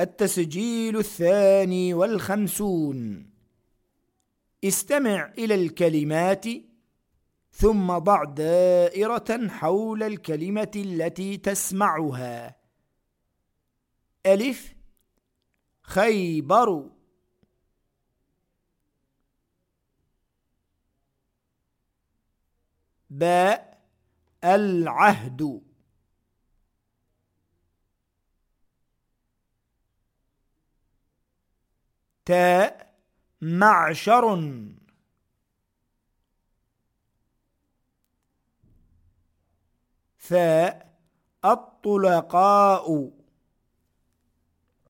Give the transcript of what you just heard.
التسجيل الثاني والخمسون. استمع إلى الكلمات ثم ضع دائرة حول الكلمة التي تسمعها. ألف. خيبر. باء. العهد. تاء معشر ثاء الطلقاء.